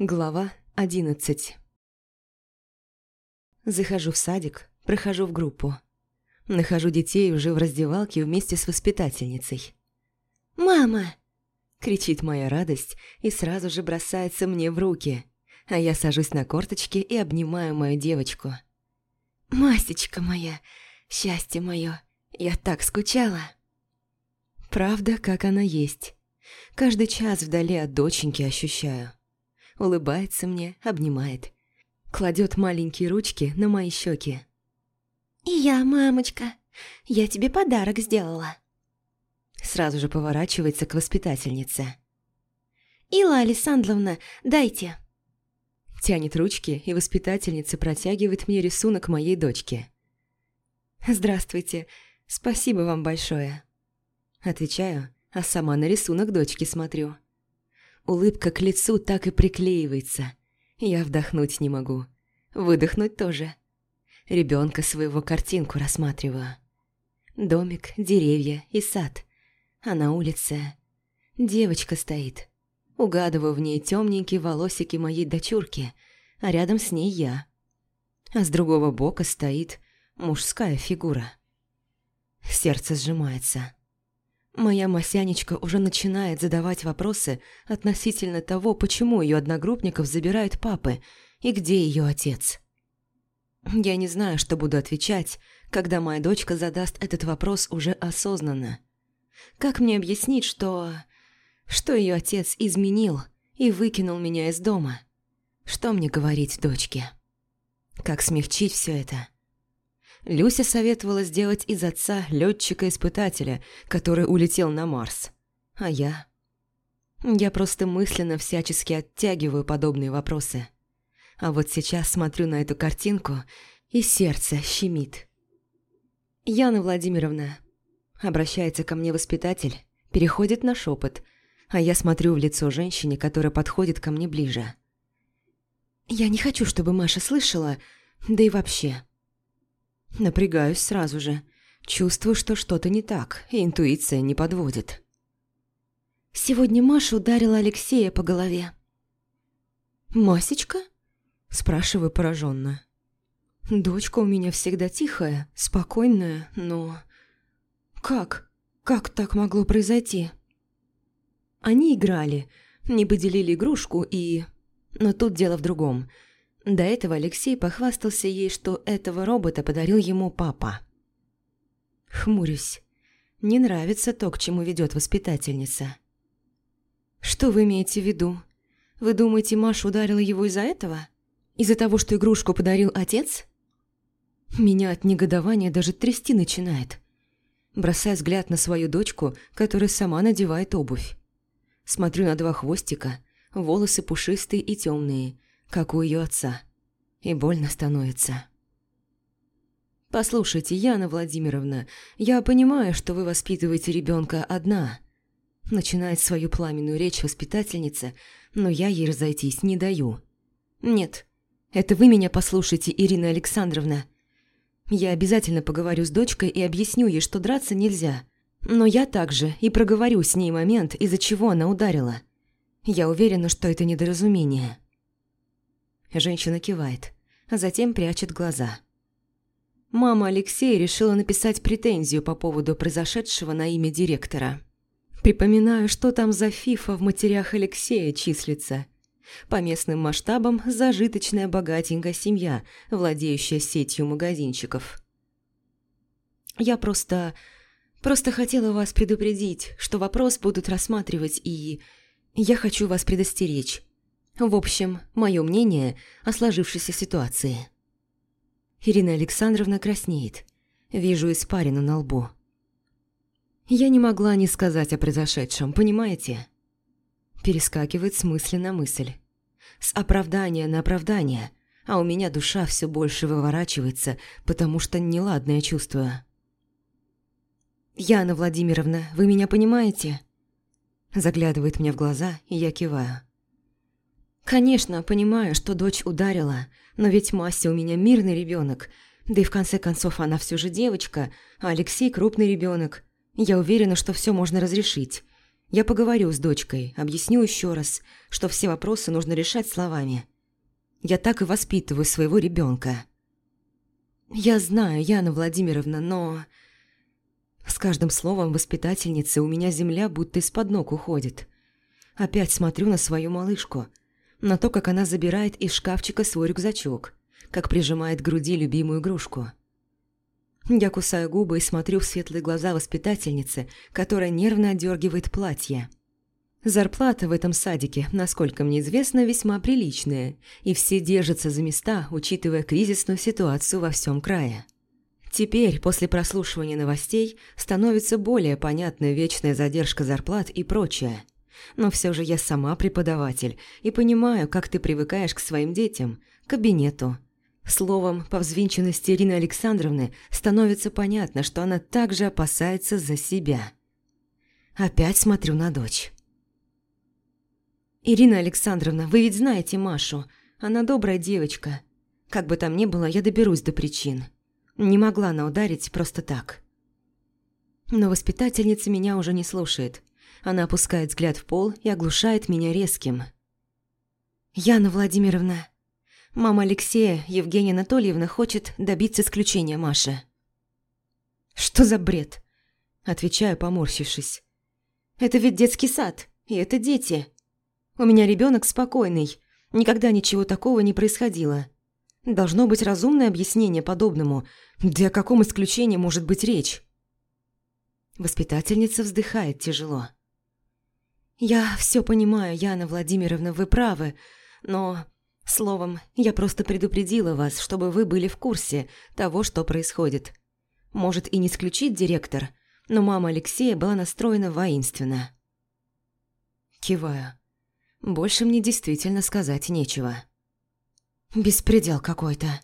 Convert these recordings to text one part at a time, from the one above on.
Глава одиннадцать Захожу в садик, прохожу в группу. Нахожу детей уже в раздевалке вместе с воспитательницей. «Мама!» – кричит моя радость и сразу же бросается мне в руки, а я сажусь на корточки и обнимаю мою девочку. «Масечка моя, счастье мое, я так скучала!» Правда, как она есть. Каждый час вдали от доченьки ощущаю. Улыбается мне, обнимает. Кладет маленькие ручки на мои щеки. «И я, мамочка, я тебе подарок сделала». Сразу же поворачивается к воспитательнице. «Ила Александровна, дайте». Тянет ручки, и воспитательница протягивает мне рисунок моей дочки. «Здравствуйте, спасибо вам большое». Отвечаю, а сама на рисунок дочки смотрю. Улыбка к лицу так и приклеивается. Я вдохнуть не могу. Выдохнуть тоже. Ребенка своего картинку рассматриваю. Домик, деревья и сад. А на улице девочка стоит. Угадываю в ней темненькие волосики моей дочурки, а рядом с ней я. А с другого бока стоит мужская фигура. Сердце сжимается. Моя Масянечка уже начинает задавать вопросы относительно того, почему ее одногруппников забирают папы и где ее отец. Я не знаю, что буду отвечать, когда моя дочка задаст этот вопрос уже осознанно. Как мне объяснить, что... что ее отец изменил и выкинул меня из дома? Что мне говорить дочке? Как смягчить все это? Люся советовала сделать из отца летчика-испытателя, который улетел на Марс. А я... Я просто мысленно всячески оттягиваю подобные вопросы. А вот сейчас смотрю на эту картинку, и сердце щемит. «Яна Владимировна», — обращается ко мне воспитатель, переходит на шепот, а я смотрю в лицо женщине, которая подходит ко мне ближе. «Я не хочу, чтобы Маша слышала, да и вообще...» Напрягаюсь сразу же. Чувствую, что что-то не так, и интуиция не подводит. Сегодня Маша ударила Алексея по голове. «Масечка?» – спрашиваю пораженно. «Дочка у меня всегда тихая, спокойная, но...» «Как? Как так могло произойти?» Они играли, не поделили игрушку и... Но тут дело в другом – до этого Алексей похвастался ей, что этого робота подарил ему папа. Хмурюсь. Не нравится то, к чему ведет воспитательница. Что вы имеете в виду? Вы думаете, Маша ударила его из-за этого? Из-за того, что игрушку подарил отец? Меня от негодования даже трясти начинает. Бросая взгляд на свою дочку, которая сама надевает обувь. Смотрю на два хвостика, волосы пушистые и темные, как у ее отца. И больно становится. «Послушайте, Яна Владимировна, я понимаю, что вы воспитываете ребенка одна». Начинает свою пламенную речь воспитательница, но я ей разойтись не даю. «Нет, это вы меня послушайте, Ирина Александровна. Я обязательно поговорю с дочкой и объясню ей, что драться нельзя. Но я также и проговорю с ней момент, из-за чего она ударила. Я уверена, что это недоразумение». Женщина кивает, а затем прячет глаза. Мама Алексея решила написать претензию по поводу произошедшего на имя директора. Припоминаю, что там за фифа в матерях Алексея числится. По местным масштабам зажиточная богатенькая семья, владеющая сетью магазинчиков. Я просто... просто хотела вас предупредить, что вопрос будут рассматривать и... Я хочу вас предостеречь. В общем, мое мнение о сложившейся ситуации. Ирина Александровна краснеет. Вижу испарину на лбу. Я не могла не сказать о произошедшем, понимаете? Перескакивает с мысли на мысль. С оправдания на оправдание, а у меня душа все больше выворачивается, потому что неладное чувствую. «Яна Владимировна, вы меня понимаете?» Заглядывает мне в глаза, и я киваю. Конечно, понимаю, что дочь ударила, но ведь Мася у меня мирный ребенок, да и в конце концов она все же девочка, а Алексей крупный ребенок. Я уверена, что все можно разрешить. Я поговорю с дочкой, объясню еще раз, что все вопросы нужно решать словами. Я так и воспитываю своего ребенка. Я знаю, Яна Владимировна, но... С каждым словом воспитательницы у меня земля будто из-под ног уходит. Опять смотрю на свою малышку, на то, как она забирает из шкафчика свой рюкзачок, как прижимает к груди любимую игрушку. Я кусаю губы и смотрю в светлые глаза воспитательницы, которая нервно отдергивает платье. Зарплата в этом садике, насколько мне известно, весьма приличная, и все держатся за места, учитывая кризисную ситуацию во всем крае. Теперь, после прослушивания новостей, становится более понятна вечная задержка зарплат и прочее. Но все же я сама преподаватель и понимаю, как ты привыкаешь к своим детям, к кабинету, Словом, по взвинченности Ирины Александровны становится понятно, что она также опасается за себя. Опять смотрю на дочь. «Ирина Александровна, вы ведь знаете Машу. Она добрая девочка. Как бы там ни было, я доберусь до причин. Не могла она ударить просто так». Но воспитательница меня уже не слушает. Она опускает взгляд в пол и оглушает меня резким. «Яна Владимировна, Мама Алексея, Евгения Анатольевна, хочет добиться исключения Маши. «Что за бред?» Отвечаю, поморщившись. «Это ведь детский сад, и это дети. У меня ребенок спокойный, никогда ничего такого не происходило. Должно быть разумное объяснение подобному, да о каком исключении может быть речь?» Воспитательница вздыхает тяжело. «Я все понимаю, Яна Владимировна, вы правы, но Словом, я просто предупредила вас, чтобы вы были в курсе того, что происходит. Может и не исключить директор, но мама Алексея была настроена воинственно. Киваю. Больше мне действительно сказать нечего. Беспредел какой-то.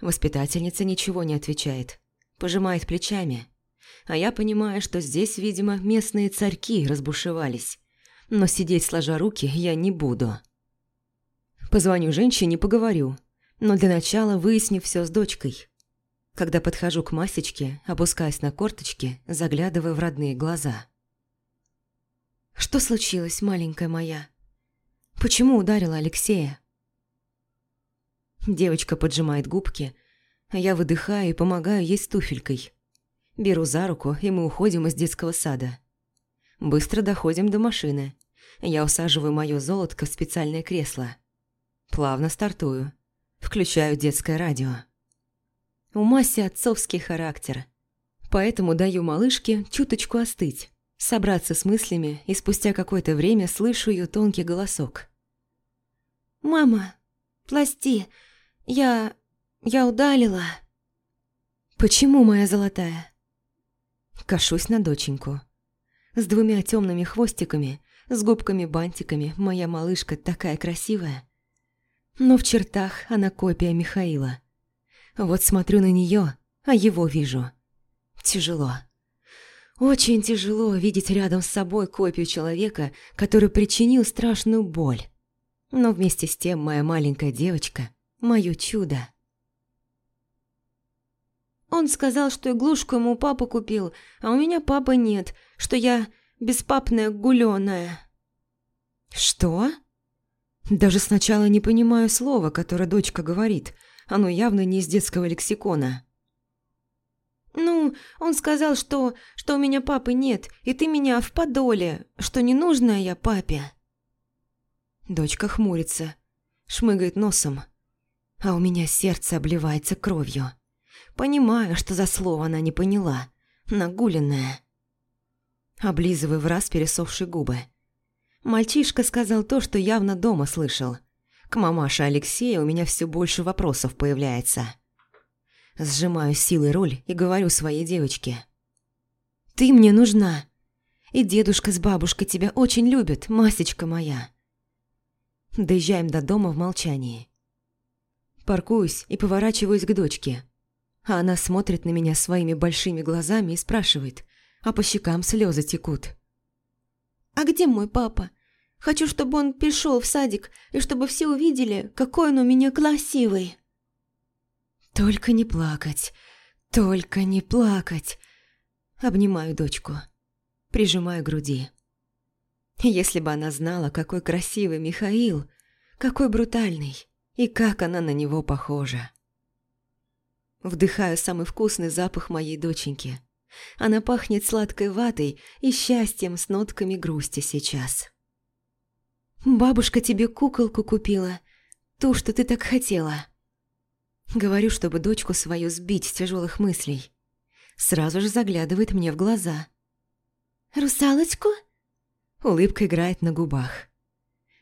Воспитательница ничего не отвечает. Пожимает плечами. А я понимаю, что здесь, видимо, местные царьки разбушевались. Но сидеть сложа руки я не буду. Позвоню женщине, поговорю. Но для начала выясню все с дочкой. Когда подхожу к Масечке, опускаясь на корточки, заглядываю в родные глаза. «Что случилось, маленькая моя? Почему ударила Алексея?» Девочка поджимает губки, а я выдыхаю и помогаю ей с туфелькой. Беру за руку, и мы уходим из детского сада. Быстро доходим до машины. Я усаживаю моё золотко в специальное кресло. Плавно стартую. Включаю детское радио. У Маси отцовский характер. Поэтому даю малышке чуточку остыть, собраться с мыслями, и спустя какое-то время слышу ее тонкий голосок. «Мама, пласти, я... я удалила». «Почему, моя золотая?» Кашусь на доченьку. С двумя темными хвостиками, с губками-бантиками моя малышка такая красивая – но в чертах она копия Михаила. Вот смотрю на нее, а его вижу. Тяжело. Очень тяжело видеть рядом с собой копию человека, который причинил страшную боль. Но вместе с тем моя маленькая девочка – мое чудо. Он сказал, что иглушку ему папа купил, а у меня папа нет, что я беспапная гулёная. «Что?» Даже сначала не понимаю слова, которое дочка говорит. Оно явно не из детского лексикона. «Ну, он сказал, что, что у меня папы нет, и ты меня в подоле, что не нужная я папе». Дочка хмурится, шмыгает носом, а у меня сердце обливается кровью. Понимаю, что за слово она не поняла, нагуленная. Облизываю в раз пересохшие губы. Мальчишка сказал то, что явно дома слышал. К мамаше Алексея у меня все больше вопросов появляется. Сжимаю силой руль и говорю своей девочке. «Ты мне нужна. И дедушка с бабушкой тебя очень любят, Масечка моя». Доезжаем до дома в молчании. Паркуюсь и поворачиваюсь к дочке. А она смотрит на меня своими большими глазами и спрашивает, а по щекам слезы текут. «А где мой папа? Хочу, чтобы он пришел в садик, и чтобы все увидели, какой он у меня красивый». «Только не плакать, только не плакать!» Обнимаю дочку, прижимаю к груди. Если бы она знала, какой красивый Михаил, какой брутальный, и как она на него похожа. Вдыхаю самый вкусный запах моей доченьки. Она пахнет сладкой ватой и счастьем с нотками грусти сейчас. «Бабушка тебе куколку купила, ту, что ты так хотела». Говорю, чтобы дочку свою сбить с тяжелых мыслей. Сразу же заглядывает мне в глаза. «Русалочку?» Улыбка играет на губах.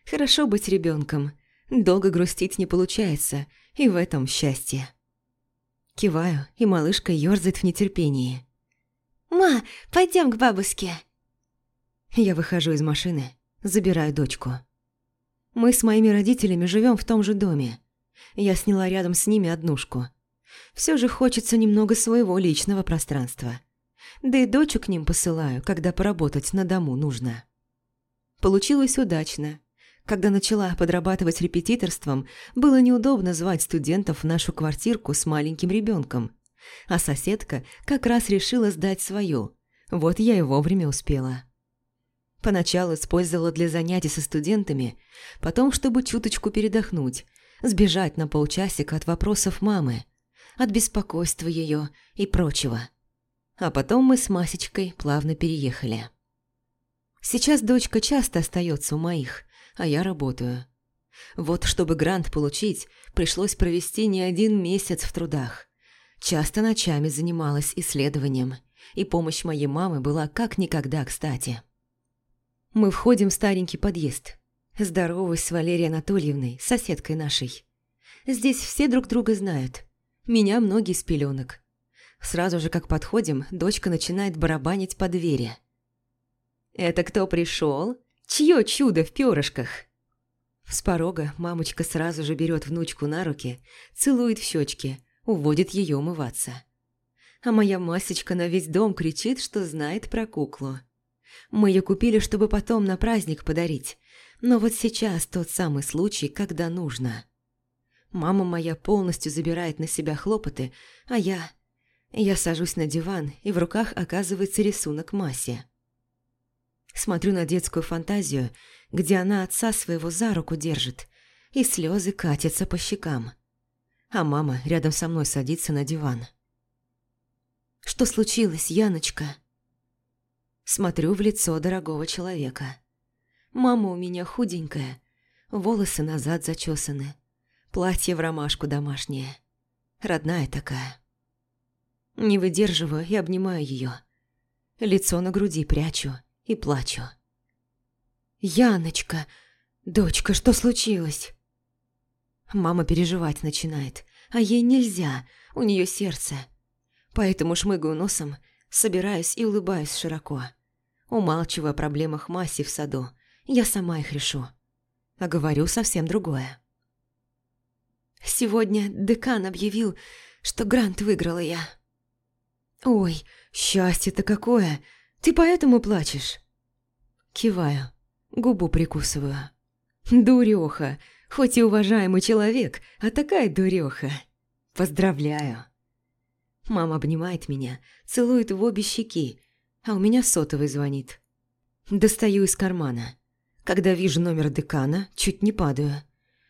Хорошо быть ребенком. Долго грустить не получается, и в этом счастье. Киваю, и малышка ёрзает в нетерпении. «Ма, пойдем к бабушке!» Я выхожу из машины, забираю дочку. Мы с моими родителями живем в том же доме. Я сняла рядом с ними однушку. Все же хочется немного своего личного пространства. Да и дочу к ним посылаю, когда поработать на дому нужно. Получилось удачно. Когда начала подрабатывать репетиторством, было неудобно звать студентов в нашу квартирку с маленьким ребенком. А соседка как раз решила сдать свою. Вот я и вовремя успела. Поначалу использовала для занятий со студентами, потом, чтобы чуточку передохнуть, сбежать на полчасика от вопросов мамы, от беспокойства ее и прочего. А потом мы с Масечкой плавно переехали. Сейчас дочка часто остается у моих, а я работаю. Вот чтобы грант получить, пришлось провести не один месяц в трудах. Часто ночами занималась исследованием, и помощь моей мамы была как никогда кстати. Мы входим в старенький подъезд. Здороваюсь с Валерией Анатольевной, соседкой нашей. Здесь все друг друга знают. Меня многие с пеленок. Сразу же, как подходим, дочка начинает барабанить по двери. «Это кто пришел? Чье чудо в перышках?» С порога мамочка сразу же берет внучку на руки, целует в щечки, уводит ее умываться. А моя Масечка на весь дом кричит, что знает про куклу. Мы ее купили, чтобы потом на праздник подарить. Но вот сейчас тот самый случай, когда нужно. Мама моя полностью забирает на себя хлопоты, а я... Я сажусь на диван, и в руках оказывается рисунок Маси. Смотрю на детскую фантазию, где она отца своего за руку держит, и слезы катятся по щекам. А мама рядом со мной садится на диван. «Что случилось, Яночка?» Смотрю в лицо дорогого человека. Мама у меня худенькая, волосы назад зачесаны, платье в ромашку домашнее. Родная такая. Не выдерживаю и обнимаю ее. Лицо на груди прячу и плачу. «Яночка! Дочка, что случилось?» Мама переживать начинает, а ей нельзя, у нее сердце. Поэтому шмыгаю носом, собираюсь и улыбаюсь широко. Умалчиваю о проблемах Маси в саду, я сама их решу. А говорю совсем другое. Сегодня декан объявил, что грант выиграла я. «Ой, счастье-то какое! Ты поэтому плачешь?» Киваю, губу прикусываю. «Дуреха! Хоть и уважаемый человек, а такая дуреха! Поздравляю!» Мама обнимает меня, целует в обе щеки, а у меня сотовый звонит. Достаю из кармана. Когда вижу номер декана, чуть не падаю.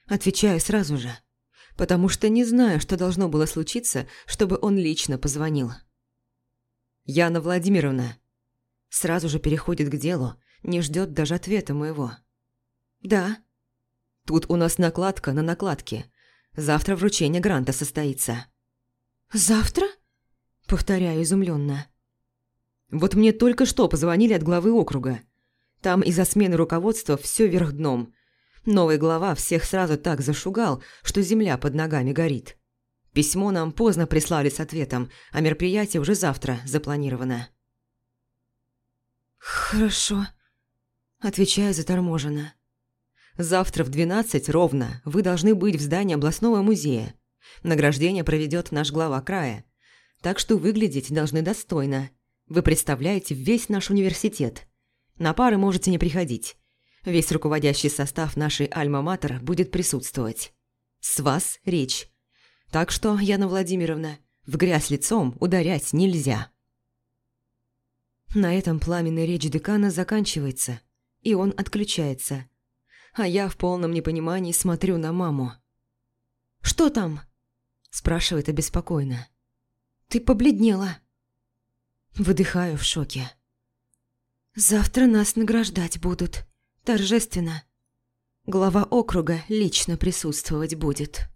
Отвечаю сразу же, потому что не знаю, что должно было случиться, чтобы он лично позвонил. «Яна Владимировна». Сразу же переходит к делу, не ждет даже ответа моего. «Да». «Тут у нас накладка на накладке. Завтра вручение гранта состоится». «Завтра?» Повторяю изумленно. Вот мне только что позвонили от главы округа. Там из-за смены руководства все вверх дном. Новый глава всех сразу так зашугал, что земля под ногами горит. Письмо нам поздно прислали с ответом, а мероприятие уже завтра запланировано. «Хорошо», – отвечаю заторможенно. «Завтра в 12 ровно вы должны быть в здании областного музея. Награждение проведет наш глава края. Так что выглядеть должны достойно. Вы представляете весь наш университет. На пары можете не приходить. Весь руководящий состав нашей Альма-Матер будет присутствовать. С вас речь. Так что, Яна Владимировна, в грязь лицом ударять нельзя. На этом пламенная речь декана заканчивается, и он отключается. А я в полном непонимании смотрю на маму. «Что там?» – спрашивает обеспокоенно. «Ты побледнела». Выдыхаю в шоке. «Завтра нас награждать будут. Торжественно. Глава округа лично присутствовать будет».